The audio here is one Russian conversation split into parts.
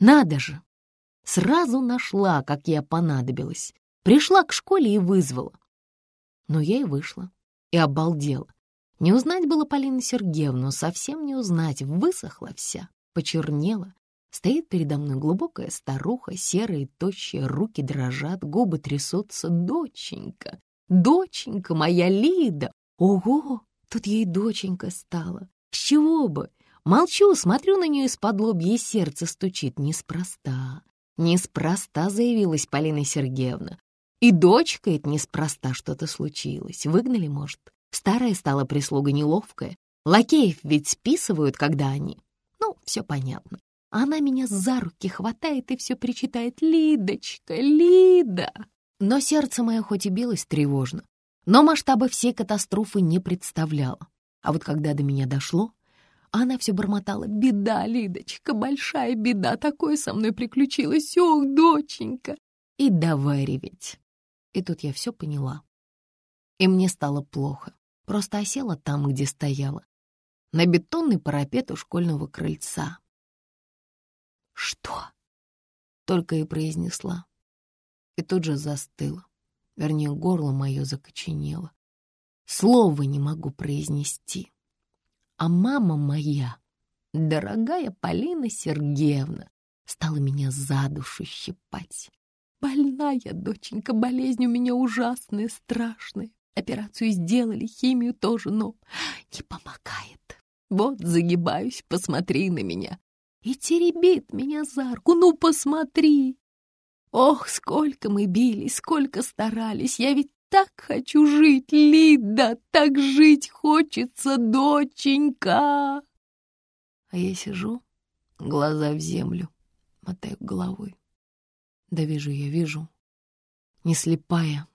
Надо же! Сразу нашла, как я понадобилась. Пришла к школе и вызвала. Но я и вышла, и обалдела. Не узнать было Полину Сергеевну, совсем не узнать. Высохла вся, почернела. Стоит передо мной глубокая старуха, серые, тощие, руки дрожат, губы трясутся. Доченька, доченька моя Лида! Ого, тут ей доченька стала. С чего бы? Молчу, смотрю на нее из-под лобья, и сердце стучит. Неспроста, неспроста заявилась Полина Сергеевна. И дочка это неспроста что-то случилось. Выгнали, может. Старая стала прислуга неловкая. Лакеев ведь списывают, когда они... Ну, все понятно. Она меня за руки хватает и все причитает «Лидочка, Лида!» Но сердце мое хоть и билось тревожно, но масштабы всей катастрофы не представляло. А вот когда до меня дошло, она все бормотала «Беда, Лидочка, большая беда, такое со мной приключилось, ох, доченька!» И давай реветь. И тут я все поняла. И мне стало плохо. Просто осела там, где стояла, на бетонный парапет у школьного крыльца. «Что?» — только и произнесла. И тут же застыла. Вернее, горло мое закоченело. Слова не могу произнести. А мама моя, дорогая Полина Сергеевна, стала меня за душу щипать. Больная, доченька, болезнь у меня ужасная, страшная. Операцию сделали, химию тоже, но не помогает. Вот загибаюсь, посмотри на меня. И теребит меня за руку, ну посмотри. Ох, сколько мы бились, сколько старались, я ведь так хочу жить, Лида, так жить хочется, доченька. А я сижу, глаза в землю, мотаю головой. Да вижу я, вижу, не слепая,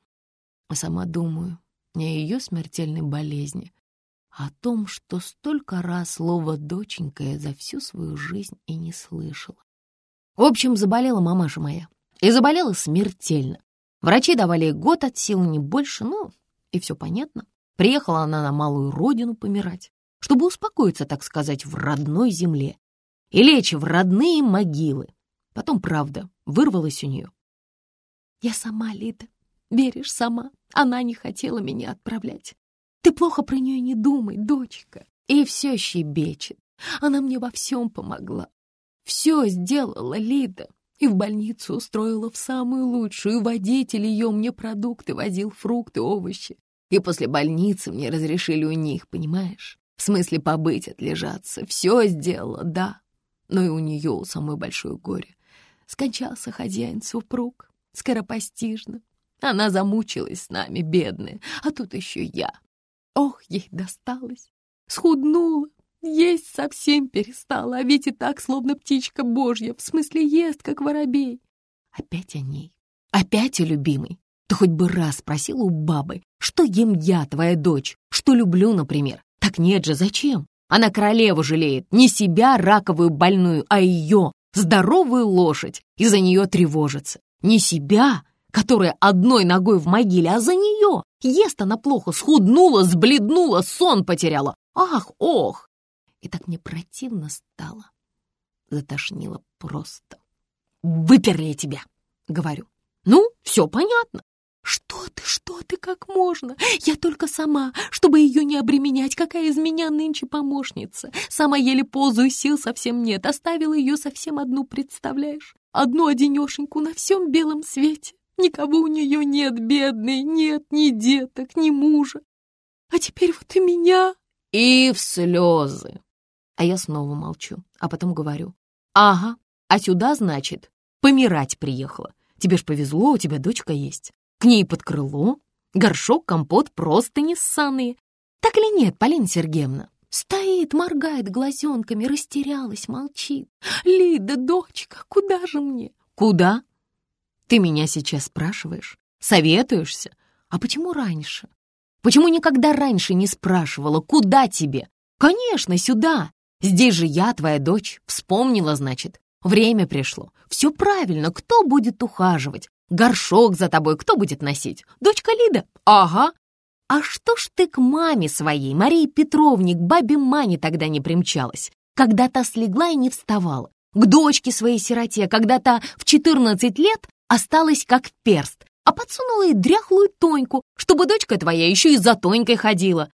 а сама думаю не о ее смертельной болезни, а о том, что столько раз слово «доченька» я за всю свою жизнь и не слышала. В общем, заболела мамаша моя. И заболела смертельно. Врачи давали год от силы, не больше, ну, и все понятно. Приехала она на малую родину помирать, чтобы успокоиться, так сказать, в родной земле и лечь в родные могилы. Потом, правда, вырвалась у нее. Я сама, Лида, веришь, сама. Она не хотела меня отправлять. Ты плохо про нее не думай, дочка. И все щебечет. Она мне во всем помогла. Все сделала Лида. И в больницу устроила в самую лучшую. Водитель ее мне продукты возил, фрукты, овощи. И после больницы мне разрешили у них, понимаешь? В смысле побыть, отлежаться. Все сделала, да. Но и у нее самое большое горе. Скончался хозяин-супруг, скоропостижно. Она замучилась с нами, бедная, а тут еще я. Ох, ей досталось. Схуднула, есть совсем перестала, а ведь и так, словно птичка божья, в смысле ест, как воробей. Опять о ней, опять о любимой. Ты хоть бы раз спросила у бабы, что ем я, твоя дочь, что люблю, например. Так нет же, зачем? Она королеву жалеет, не себя, раковую больную, а ее, здоровую лошадь, и за нее тревожится. Не себя, которая одной ногой в могиле, а за нее. Ест она плохо, схуднула, сбледнула, сон потеряла. Ах, ох! И так мне противно стало. Затошнило просто. «Выперли тебя!» — говорю. «Ну, все понятно. «Что ты, что ты, как можно? Я только сама, чтобы ее не обременять. Какая из меня нынче помощница? Сама еле ползаю, сил совсем нет. Оставила ее совсем одну, представляешь? Одну одинешеньку на всем белом свете. Никого у нее нет, бедной, нет ни деток, ни мужа. А теперь вот и меня. И в слезы. А я снова молчу, а потом говорю. Ага, а сюда, значит, помирать приехала. Тебе ж повезло, у тебя дочка есть. К ней под крыло, горшок, компот, просто не ссаные. Так ли нет, Полина Сергеевна? Стоит, моргает глазенками, растерялась, молчит. Лида, дочка, куда же мне? Куда? Ты меня сейчас спрашиваешь? Советуешься? А почему раньше? Почему никогда раньше не спрашивала, куда тебе? Конечно, сюда. Здесь же я, твоя дочь. Вспомнила, значит. Время пришло. Все правильно. Кто будет ухаживать? Горшок за тобой кто будет носить? Дочка Лида? Ага. А что ж ты к маме своей, Марии Петровне, к бабе Мане тогда не примчалась, когда та слегла и не вставала? к дочке своей сироте, когда та в 14 лет осталась как перст, а подсунула ей дряхлую Тоньку, чтобы дочка твоя еще и за Тонькой ходила.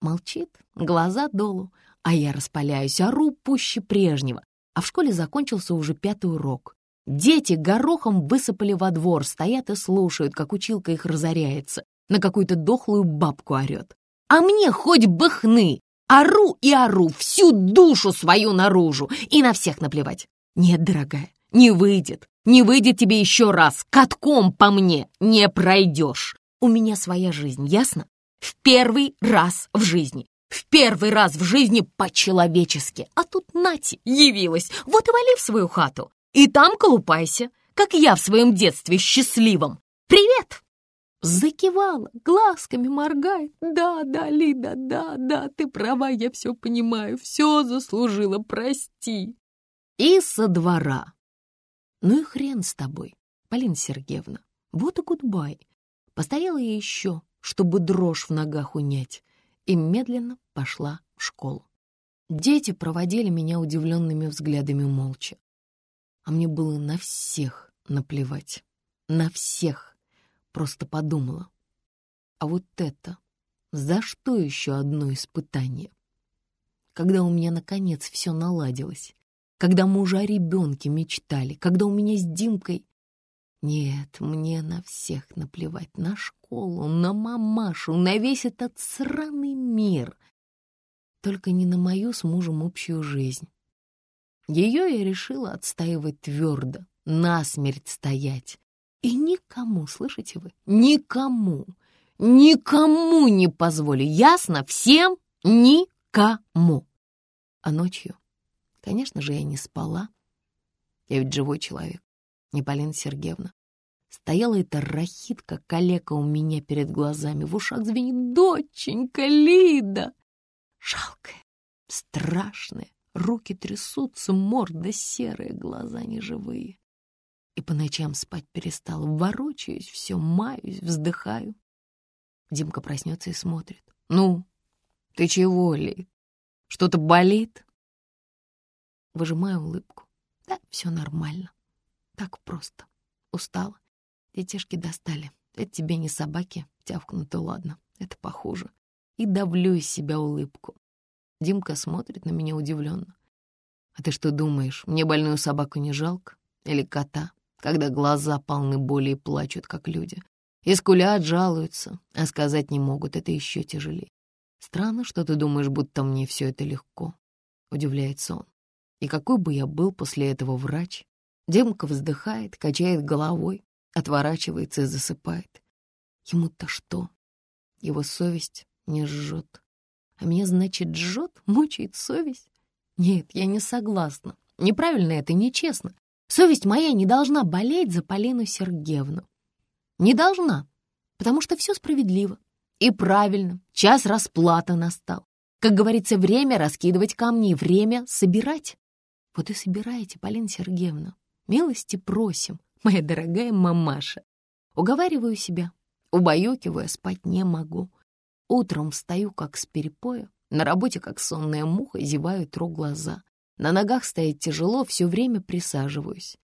Молчит, глаза долу, а я распаляюсь, ору пуще прежнего. А в школе закончился уже пятый урок. Дети горохом высыпали во двор, стоят и слушают, как училка их разоряется, на какую-то дохлую бабку орет. А мне хоть бы хны! Ору и ору, всю душу свою наружу, и на всех наплевать. Нет, дорогая, не выйдет. Не выйдет тебе еще раз. Катком по мне не пройдешь. У меня своя жизнь, ясно? В первый раз в жизни. В первый раз в жизни по-человечески. А тут Нати явилась. Вот и вали в свою хату. И там колупайся, как я в своем детстве счастливом. Привет! Закивала, глазками моргает. Да, да, Лида, да, да, ты права, я все понимаю, все заслужила, прости. И со двора. Ну и хрен с тобой, Полина Сергеевна. Вот и гудбай. Постояла я еще, чтобы дрожь в ногах унять, и медленно пошла в школу. Дети проводили меня удивленными взглядами молча. А мне было на всех наплевать. На всех. Просто подумала. А вот это, за что еще одно испытание? Когда у меня, наконец, все наладилось, когда мы уже о ребенке мечтали, когда у меня с Димкой... Нет, мне на всех наплевать, на школу, на мамашу, на весь этот сраный мир. Только не на мою с мужем общую жизнь. Ее я решила отстаивать твердо, насмерть стоять, и никому, слышите вы, никому, никому не позволю, ясно? Всем никому. А ночью, конечно же, я не спала. Я ведь живой человек, не Полина Сергеевна. Стояла эта рахитка, калека у меня перед глазами, в ушах звенит «Доченька Лида!» Жалкая, страшная, руки трясутся, морда серая, глаза неживые. И по ночам спать перестала. Ворочаюсь, все маюсь, вздыхаю. Димка проснется и смотрит. «Ну, ты чего, Ли? Что-то болит?» Выжимаю улыбку. «Да, все нормально. Так просто. Устала. Детишки достали. Это тебе не собаки, тявкнуты, ладно. Это похуже. И давлю из себя улыбку. Димка смотрит на меня удивленно. «А ты что думаешь, мне больную собаку не жалко? Или кота?» когда глаза полны боли и плачут, как люди. И скулят, жалуются, а сказать не могут, это еще тяжелее. Странно, что ты думаешь, будто мне все это легко. Удивляется он. И какой бы я был после этого врач? Демка вздыхает, качает головой, отворачивается и засыпает. Ему-то что? Его совесть не жжет. А меня, значит, жжет, мучает совесть? Нет, я не согласна. Неправильно это, нечестно. Совесть моя не должна болеть за Полину Сергеевну. Не должна, потому что все справедливо и правильно. Час расплаты настал. Как говорится, время раскидывать камни, время собирать. Вот и собирайте, Полина Сергеевна. Милости просим, моя дорогая мамаша. Уговариваю себя, убаюкиваю, спать не могу. Утром встаю, как с перепоя, на работе, как сонная муха, зеваю, тру глаза. На ногах стоять тяжело, все время присаживаюсь.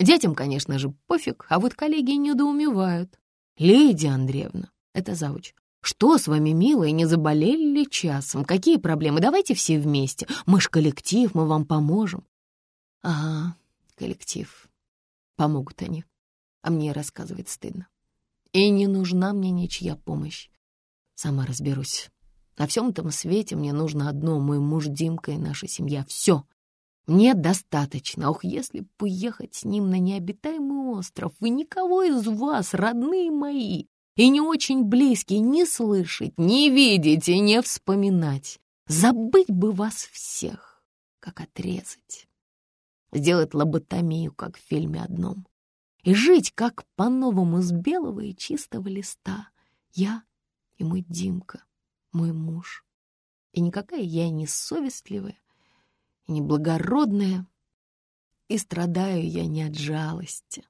Детям, конечно же, пофиг, а вот коллеги недоумевают. «Лидия Андреевна, это завуч, что с вами, милая, не заболели ли часом? Какие проблемы? Давайте все вместе. Мы ж коллектив, мы вам поможем». «Ага, коллектив. Помогут они. А мне рассказывать стыдно. И не нужна мне ничья помощь. Сама разберусь. На всем этом свете мне нужно одно — мой муж Димка и наша семья. Все. Мне достаточно. Ох, если бы уехать с ним на необитаемый остров, вы никого из вас, родные мои, и не очень близкие, не слышать, не видеть и не вспоминать. Забыть бы вас всех, как отрезать. Сделать лоботомию, как в фильме одном. И жить, как по-новому, с белого и чистого листа. Я и мой Димка мой муж. И никакая я не совестливая, и не благородная, и страдаю я не от жалости,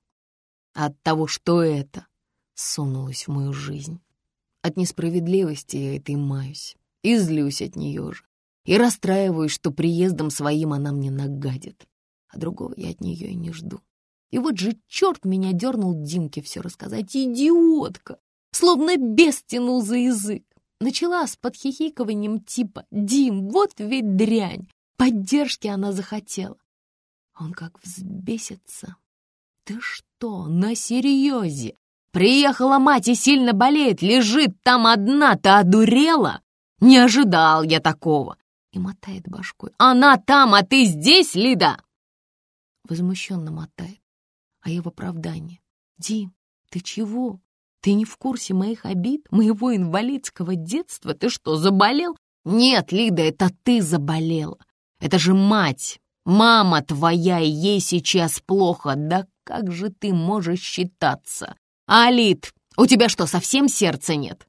а от того, что это сунулось в мою жизнь. От несправедливости я этой маюсь, и злюсь от нее же, и расстраиваюсь, что приездом своим она мне нагадит. А другого я от нее и не жду. И вот же черт меня дернул Димке все рассказать. Идиотка! Словно бес тянул за язык. Начала с подхихикованием типа «Дим, вот ведь дрянь!» Поддержки она захотела. Он как взбесится. «Ты что, на серьезе? Приехала мать и сильно болеет, лежит там одна, ты одурела? Не ожидал я такого!» И мотает башкой. «Она там, а ты здесь, Лида?» Возмущенно мотает. А я в оправдании. «Дим, ты чего? Ты не в курсе моих обид, моего инвалидского детства? Ты что, заболел? Нет, Лида, это ты заболела. Это же мать, мама твоя, и ей сейчас плохо. Да как же ты можешь считаться? А, Лид, у тебя что, совсем сердца нет?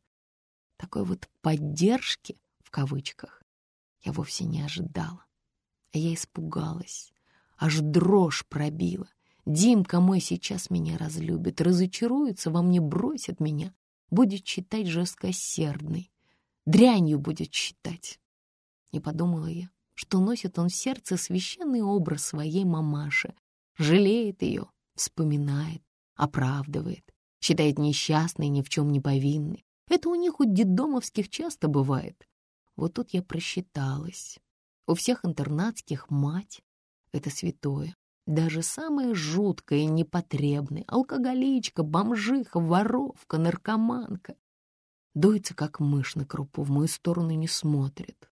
Такой вот поддержки, в кавычках, я вовсе не ожидала. А я испугалась, аж дрожь пробила. Димка мой сейчас меня разлюбит, разочаруется, во мне бросит меня, будет считать жесткосердной, дрянью будет считать. Не подумала я, что носит он в сердце священный образ своей мамаши, жалеет ее, вспоминает, оправдывает, считает несчастной, ни в чем не повинной. Это у них у детдомовских часто бывает. Вот тут я просчиталась. У всех интернатских мать — это святое. Даже самая жуткая и непотребная алкоголичка, бомжиха, воровка, наркоманка дуется, как мышь на крупу, в мою сторону не смотрит.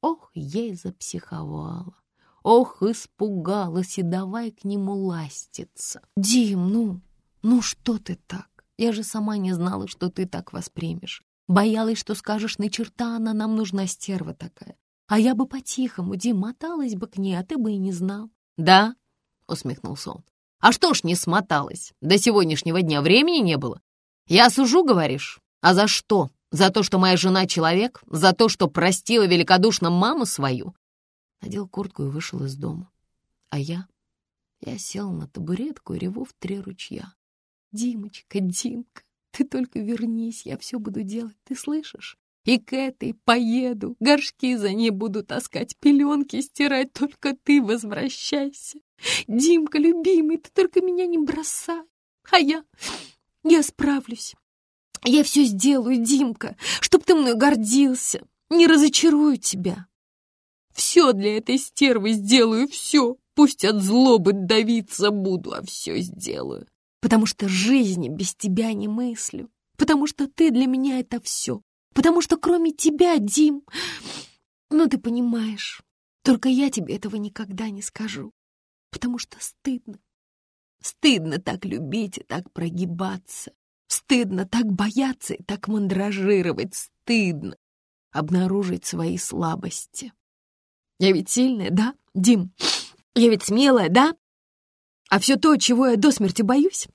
Ох, и запсиховала. Ох, испугалась, и давай к нему ластиться. Дим, ну, ну что ты так? Я же сама не знала, что ты так воспримешь. Боялась, что скажешь, на черта она нам нужна стерва такая. А я бы по-тихому, Дим, моталась бы к ней, а ты бы и не знал. Да, — усмехнулся он. «А что ж не смоталась? До сегодняшнего дня времени не было. Я сужу, говоришь? А за что? За то, что моя жена человек? За то, что простила великодушно маму свою?» Надел куртку и вышел из дома. А я? Я сел на табуретку и реву в три ручья. «Димочка, Димка, ты только вернись, я все буду делать, ты слышишь? И к этой поеду, горшки за ней буду таскать, пеленки стирать, только ты возвращайся. Димка, любимый, ты только меня не бросай. А я, я справлюсь. Я все сделаю, Димка, чтоб ты мной гордился. Не разочарую тебя. Все для этой стервы сделаю, все. Пусть от злобы давиться буду, а все сделаю. Потому что жизни без тебя не мыслю. Потому что ты для меня это все потому что кроме тебя, Дим, ну ты понимаешь, только я тебе этого никогда не скажу, потому что стыдно. Стыдно так любить и так прогибаться. Стыдно так бояться и так мандражировать. Стыдно обнаружить свои слабости. Я ведь сильная, да, Дим? Я ведь смелая, да? А все то, чего я до смерти боюсь,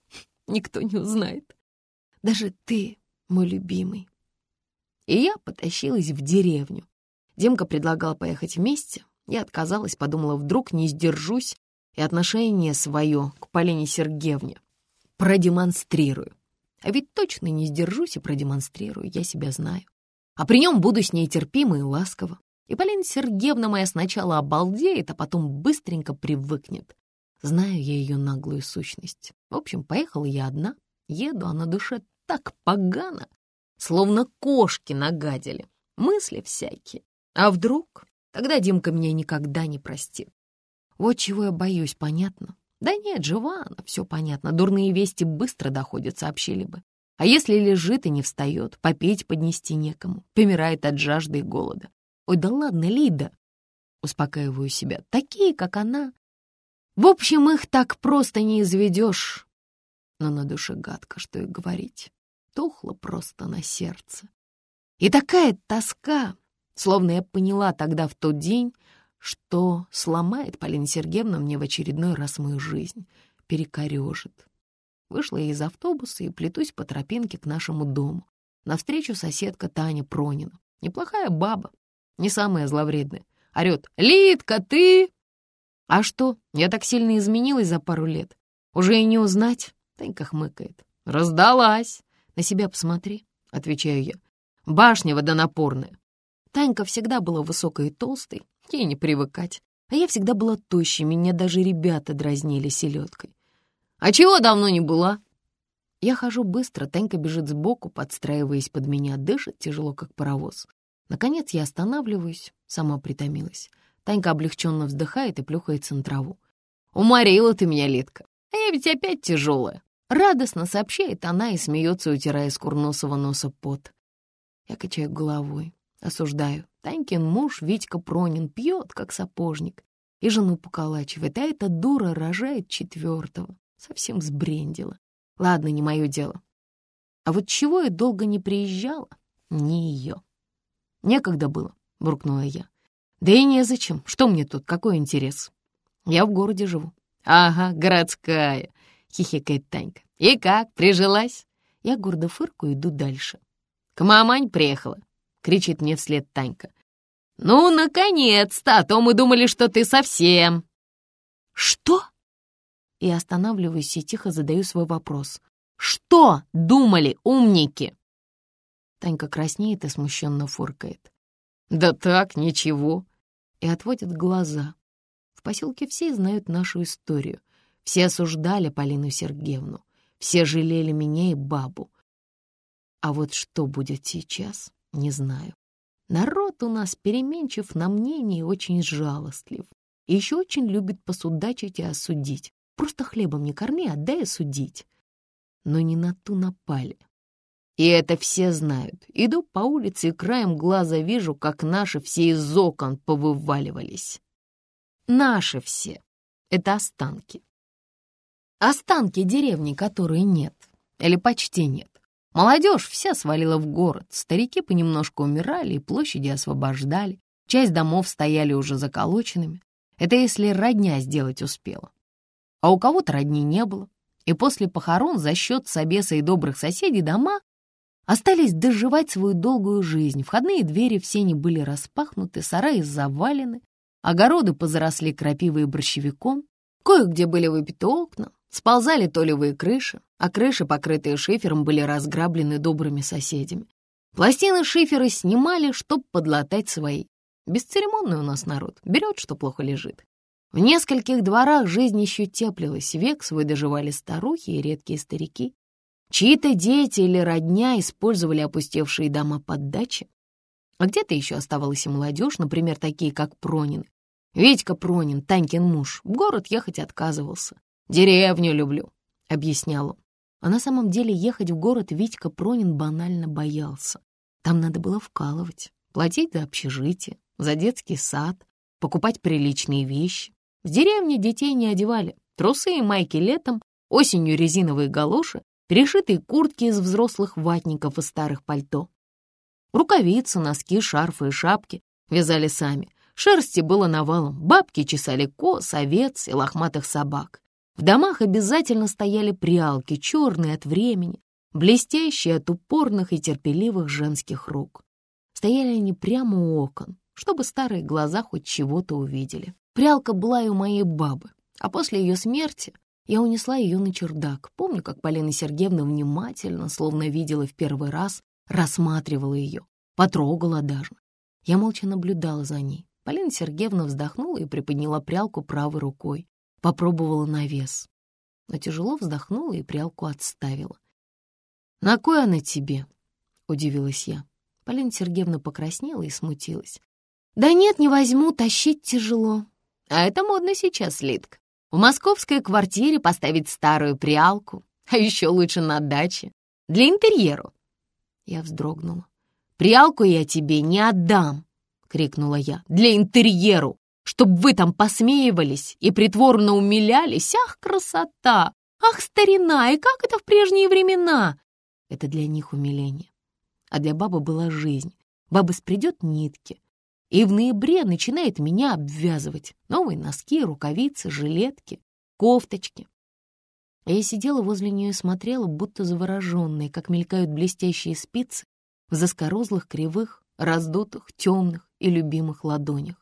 никто не узнает. Даже ты, мой любимый, и я потащилась в деревню. Демка предлагал поехать вместе. Я отказалась, подумала, вдруг не сдержусь и отношение свое к Полине Сергеевне продемонстрирую. А ведь точно не сдержусь и продемонстрирую, я себя знаю. А при нем буду с ней терпима и ласково. И Полина Сергеевна моя сначала обалдеет, а потом быстренько привыкнет. Знаю я ее наглую сущность. В общем, поехала я одна, еду, а на душе так погано, словно кошки нагадили. Мысли всякие. А вдруг? Тогда Димка меня никогда не простит. Вот чего я боюсь, понятно? Да нет, жива она, все понятно. Дурные вести быстро доходят, сообщили бы. А если лежит и не встает, попить поднести некому, помирает от жажды и голода. Ой, да ладно, Лида, успокаиваю себя, такие, как она. В общем, их так просто не изведешь. Но на душе гадко, что и говорить тухло просто на сердце. И такая тоска, словно я поняла тогда в тот день, что сломает Полина Сергеевна мне в очередной раз мою жизнь, перекорежит. Вышла я из автобуса и плетусь по тропинке к нашему дому. Навстречу соседка Таня Пронина. Неплохая баба, не самая зловредная. Орет «Литка, ты?» А что, я так сильно изменилась за пару лет? Уже и не узнать? Танька хмыкает. Раздалась. «На себя посмотри», — отвечаю я. «Башня водонапорная». Танька всегда была высокой и толстой, ей не привыкать. А я всегда была тощей, меня даже ребята дразнили селедкой. «А чего давно не была?» Я хожу быстро, Танька бежит сбоку, подстраиваясь под меня, дышит тяжело, как паровоз. Наконец я останавливаюсь, сама притомилась. Танька облегченно вздыхает и плюхается на траву. «Уморила ты меня, Литка, а я ведь опять тяжелая!» Радостно сообщает она и смеется, утирая с курносого носа пот. Я качаю головой, осуждаю. Танькин муж, Витька Пронин, пьет, как сапожник, и жену поколачивает, а эта дура рожает четвертого. Совсем сбрендила. Ладно, не мое дело. А вот чего я долго не приезжала, не ее. Некогда было, буркнула я. Да и незачем. Что мне тут, какой интерес? Я в городе живу. Ага, городская, хихикает Танька. И как, прижилась? Я гордо фыркаю, иду дальше. К мамань приехала, кричит мне вслед Танька. «Ну, наконец-то! А то мы думали, что ты совсем...» «Что?» и останавливаюсь и тихо задаю свой вопрос. «Что думали умники?» Танька краснеет и смущенно фуркает. «Да так, ничего». И отводит глаза. В поселке все знают нашу историю. Все осуждали Полину Сергеевну. Все жалели меня и бабу. А вот что будет сейчас, не знаю. Народ у нас переменчив на мнение очень жалостлив. И еще очень любит посудачить и осудить. Просто хлебом не корми, а дай судить. Но не на ту напали. И это все знают. Иду по улице и краем глаза вижу, как наши все из окон повываливались. Наши все. Это останки. Останки деревни, которые нет. Или почти нет. Молодежь вся свалила в город. Старики понемножку умирали и площади освобождали. Часть домов стояли уже заколоченными. Это если родня сделать успела а у кого-то родни не было. И после похорон за счет собеса и добрых соседей дома остались доживать свою долгую жизнь. Входные двери все не были распахнуты, сараи завалены, огороды позаросли крапивой и борщевиком, кое-где были выбиты окна, сползали толевые крыши, а крыши, покрытые шифером, были разграблены добрыми соседями. Пластины шифера снимали, чтоб подлатать свои. Бесцеремонный у нас народ, берет, что плохо лежит. В нескольких дворах жизнь еще теплилась, век свой доживали старухи и редкие старики. Чьи-то дети или родня использовали опустевшие дома под дачи. А где-то еще оставалась и молодежь, например, такие, как Пронин. Витька Пронин, Танькин муж, в город ехать отказывался. «Деревню люблю», — объяснял он. А на самом деле ехать в город Витька Пронин банально боялся. Там надо было вкалывать, платить за общежитие, за детский сад, покупать приличные вещи. В деревне детей не одевали. Трусы и майки летом, осенью резиновые галоши, перешитые куртки из взрослых ватников и старых пальто. Рукавицы, носки, шарфы и шапки вязали сами. Шерсти было навалом, бабки чесали коз, овец и лохматых собак. В домах обязательно стояли прялки, черные от времени, блестящие от упорных и терпеливых женских рук. Стояли они прямо у окон, чтобы старые глаза хоть чего-то увидели. Прялка была и у моей бабы, а после ее смерти я унесла ее на чердак. Помню, как Полина Сергеевна внимательно, словно видела в первый раз, рассматривала ее, потрогала даже. Я молча наблюдала за ней. Полина Сергеевна вздохнула и приподняла прялку правой рукой. Попробовала на вес. Но тяжело вздохнула и прялку отставила. «На кой она тебе?» — удивилась я. Полина Сергеевна покраснела и смутилась. «Да нет, не возьму, тащить тяжело. А это модно сейчас, Литка. В московской квартире поставить старую прялку, а еще лучше на даче, для интерьеру. Я вздрогнула. «Прялку я тебе не отдам!» — крикнула я. «Для интерьеру! Чтоб вы там посмеивались и притворно умилялись! Ах, красота! Ах, старина! И как это в прежние времена!» Это для них умиление. А для бабы была жизнь. Баба спредет нитки, и в ноябре начинает меня обвязывать. Новые носки, рукавицы, жилетки, кофточки. Я сидела возле нее и смотрела, будто завороженная, как мелькают блестящие спицы в заскорузлых, кривых, раздутых, темных и любимых ладонях.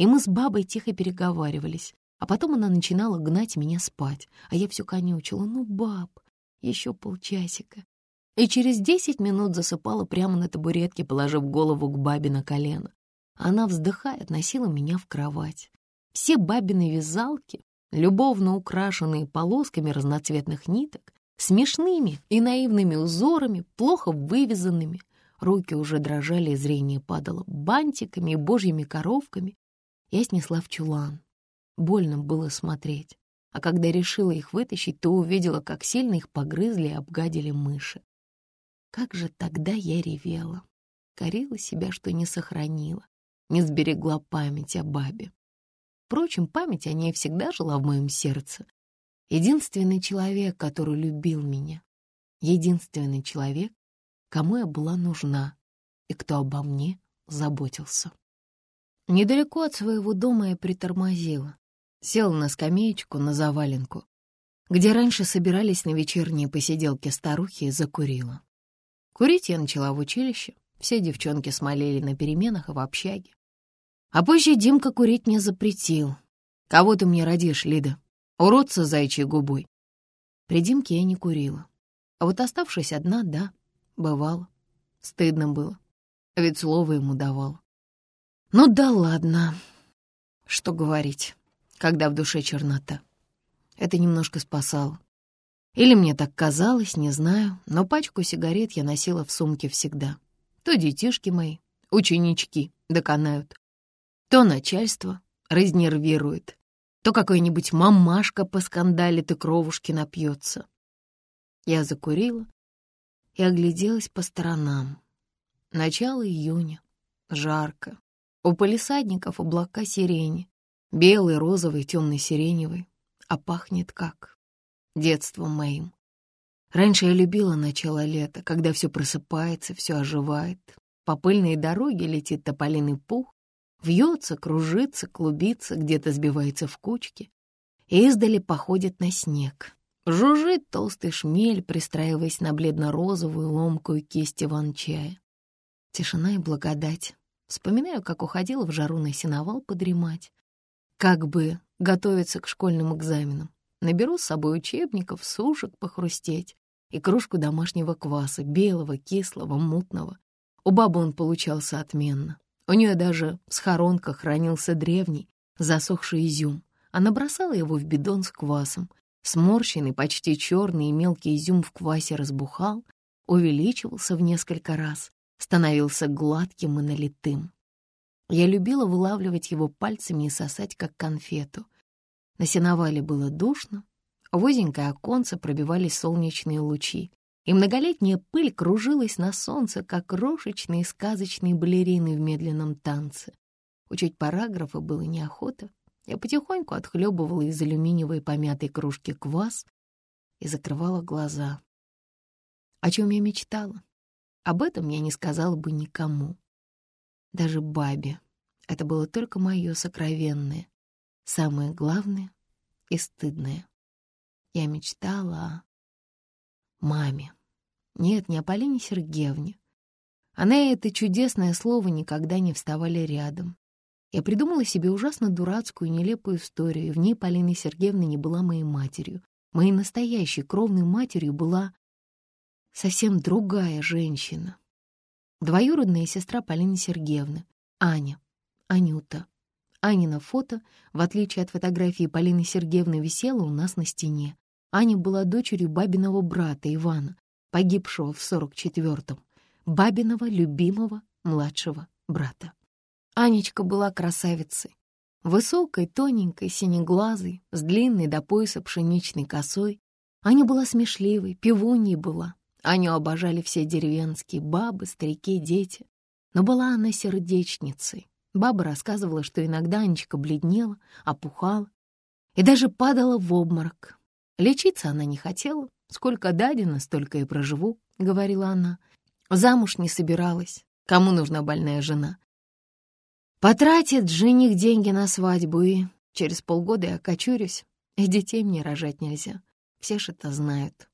И мы с бабой тихо переговаривались, а потом она начинала гнать меня спать, а я все конючила. «Ну, баб, еще полчасика». И через десять минут засыпала прямо на табуретке, положив голову к бабе на колено. Она, вздыхая, относила меня в кровать. Все бабины вязалки, любовно украшенные полосками разноцветных ниток, смешными и наивными узорами, плохо вывязанными. Руки уже дрожали, и зрение падало бантиками и божьими коровками. Я снесла в чулан. Больно было смотреть. А когда решила их вытащить, то увидела, как сильно их погрызли и обгадили мыши. Как же тогда я ревела. Корила себя, что не сохранила, не сберегла память о бабе. Впрочем, память о ней всегда жила в моем сердце. Единственный человек, который любил меня. Единственный человек, кому я была нужна и кто обо мне заботился. Недалеко от своего дома я притормозила. Села на скамеечку, на заваленку, где раньше собирались на вечерние посиделки старухи и закурила. Курить я начала в училище, все девчонки смолели на переменах и в общаге. А позже Димка курить не запретил. «Кого ты мне родишь, Лида? Уродца зайчьей губой». При Димке я не курила. А вот оставшись одна, да, бывало. Стыдно было, ведь слово ему давал. Ну да ладно, что говорить, когда в душе чернота. Это немножко спасало. Или мне так казалось, не знаю, но пачку сигарет я носила в сумке всегда. То детишки мои, ученички, доконают, то начальство разнервирует, то какой-нибудь мамашка поскандалит и кровушки напьется. Я закурила и огляделась по сторонам. Начало июня, жарко. У полисадников облака сирени, белый, розовый, темный, сиреневый, а пахнет как детством моим. Раньше я любила начало лета, когда все просыпается, все оживает. По пыльной дороге летит тополиный пух, Вьется, кружится, клубится, где-то сбивается в кучки и издали походит на снег. Жужжит толстый шмель, пристраиваясь на бледно-розовую ломкую кисть иван-чая. Тишина и благодать. Вспоминаю, как уходила в жару на сеновал подремать. Как бы готовиться к школьным экзаменам. Наберу с собой учебников, сушек похрустеть и кружку домашнего кваса, белого, кислого, мутного. У бабы он получался отменно. У нее даже в схоронках хранился древний, засохший изюм. Она бросала его в бидон с квасом. Сморщенный, почти черный и мелкий изюм в квасе разбухал, увеличивался в несколько раз, становился гладким и налитым. Я любила вылавливать его пальцами и сосать, как конфету. На сеновале было душно, в узенькое оконце пробивались солнечные лучи и многолетняя пыль кружилась на солнце, как крошечные сказочные балерины в медленном танце. Учить параграфы было неохота. Я потихоньку отхлебывала из алюминиевой помятой кружки квас и закрывала глаза. О чем я мечтала? Об этом я не сказала бы никому. Даже бабе. Это было только мое сокровенное, самое главное и стыдное. Я мечтала о маме. Нет, не о Полине Сергеевне. Она и это чудесное слово никогда не вставали рядом. Я придумала себе ужасно дурацкую и нелепую историю, и в ней Полина Сергеевна не была моей матерью. Моей настоящей кровной матерью была совсем другая женщина. Двоюродная сестра Полины Сергеевны, Аня, Анюта. Анина фото, в отличие от фотографии Полины Сергеевны, висела у нас на стене. Аня была дочерью бабиного брата Ивана, погибшего в 44-м, бабиного любимого младшего брата. Анечка была красавицей, высокой, тоненькой, синеглазой, с длинной до пояса пшеничной косой. Аня была смешливой, пивуньей была. Аню обожали все деревенские бабы, старики, дети. Но была она сердечницей. Баба рассказывала, что иногда Анечка бледнела, опухала и даже падала в обморок. Лечиться она не хотела, «Сколько дадено, столько и проживу», — говорила она. Замуж не собиралась. Кому нужна больная жена? Потратит жених деньги на свадьбу, и через полгода я окочурюсь, и детей мне рожать нельзя. Все ж это знают.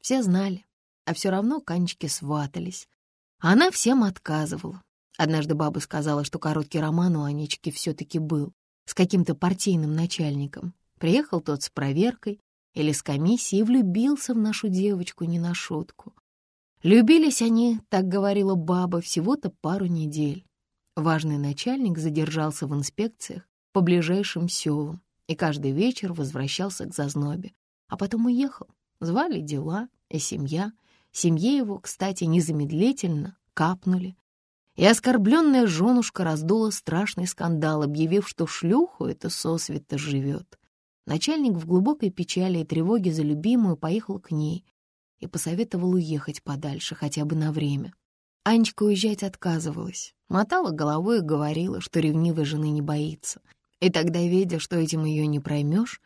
Все знали, а все равно Канечки сватались. она всем отказывала. Однажды баба сказала, что короткий роман у Анечки все-таки был, с каким-то партийным начальником. Приехал тот с проверкой, или с комиссии влюбился в нашу девочку не на шутку. Любились они, так говорила баба, всего-то пару недель. Важный начальник задержался в инспекциях, по ближайшим селам и каждый вечер возвращался к зазнобе, а потом уехал. Звали дела и семья. Семье его, кстати, незамедлительно капнули. И оскорбленная женушка раздула страшный скандал, объявив, что шлюху это сосвета живет. Начальник в глубокой печали и тревоге за любимую поехал к ней и посоветовал уехать подальше хотя бы на время. Анечка уезжать отказывалась, мотала головой и говорила, что ревнивой жены не боится. И тогда, видя, что этим ее не проймешь,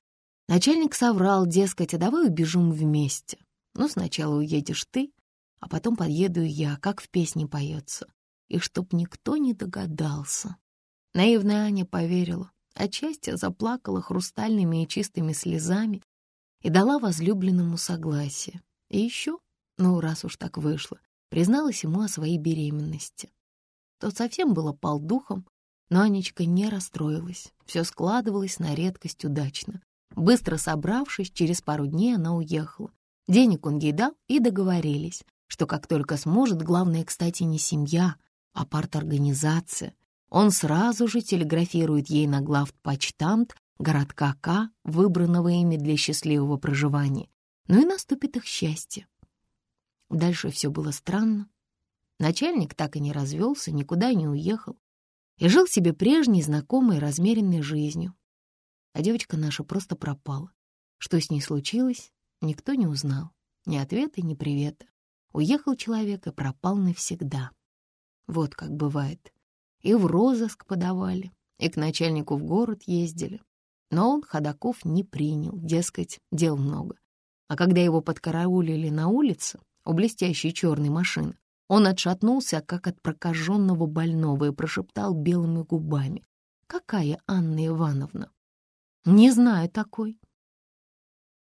начальник соврал, дескать, а давай убежим вместе. Ну, сначала уедешь ты, а потом подъеду я, как в песне поется. И чтоб никто не догадался. Наивная Аня поверила, отчасти заплакала хрустальными и чистыми слезами и дала возлюбленному согласие. И еще, ну, раз уж так вышло, призналась ему о своей беременности. Тот совсем было пал духом, но Анечка не расстроилась. Все складывалось на редкость удачно. Быстро собравшись, через пару дней она уехала. Денег он ей дал и договорились, что как только сможет, главное, кстати, не семья, а парторганизация, он сразу же телеграфирует ей на главпочтамт городка К, выбранного ими для счастливого проживания. Ну и наступит их счастье. Дальше все было странно. Начальник так и не развелся, никуда не уехал и жил себе прежней, знакомой, размеренной жизнью. А девочка наша просто пропала. Что с ней случилось, никто не узнал. Ни ответа, ни привета. Уехал человек и пропал навсегда. Вот как бывает. И в розыск подавали, и к начальнику в город ездили. Но он ходаков не принял, дескать, дел много. А когда его подкараулили на улице, у блестящей черной машины, он отшатнулся, как от прокаженного больного, и прошептал белыми губами. «Какая Анна Ивановна?» «Не знаю такой».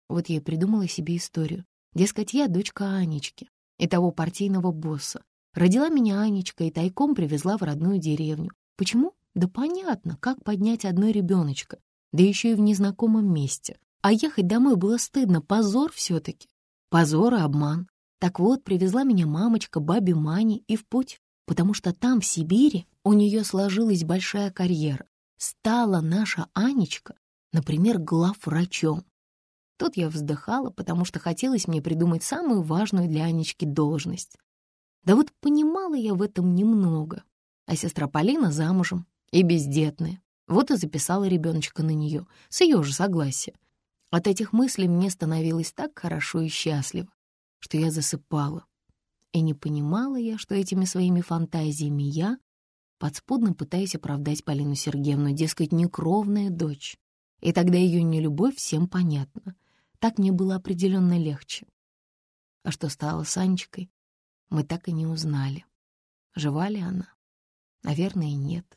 Вот я и придумала себе историю. Дескать, я дочка Анечки и того партийного босса. Родила меня Анечка и тайком привезла в родную деревню. Почему? Да понятно, как поднять одной ребеночка, да еще и в незнакомом месте. А ехать домой было стыдно, позор все-таки. Позор и обман. Так вот, привезла меня мамочка бабе Мани и в путь, потому что там, в Сибири, у нее сложилась большая карьера. Стала наша Анечка, например, главврачом. Тут я вздыхала, потому что хотелось мне придумать самую важную для Анечки должность. Да вот понимала я в этом немного. А сестра Полина замужем и бездетная. Вот и записала ребеночка на нее, с ее же согласия. От этих мыслей мне становилось так хорошо и счастливо что я засыпала. И не понимала я, что этими своими фантазиями я подспудно пытаюсь оправдать Полину Сергеевну, дескать, некровная дочь. И тогда ее нелюбовь всем понятна. Так мне было определенно легче. А что стало с Анечкой, мы так и не узнали. Жива ли она? Наверное, нет.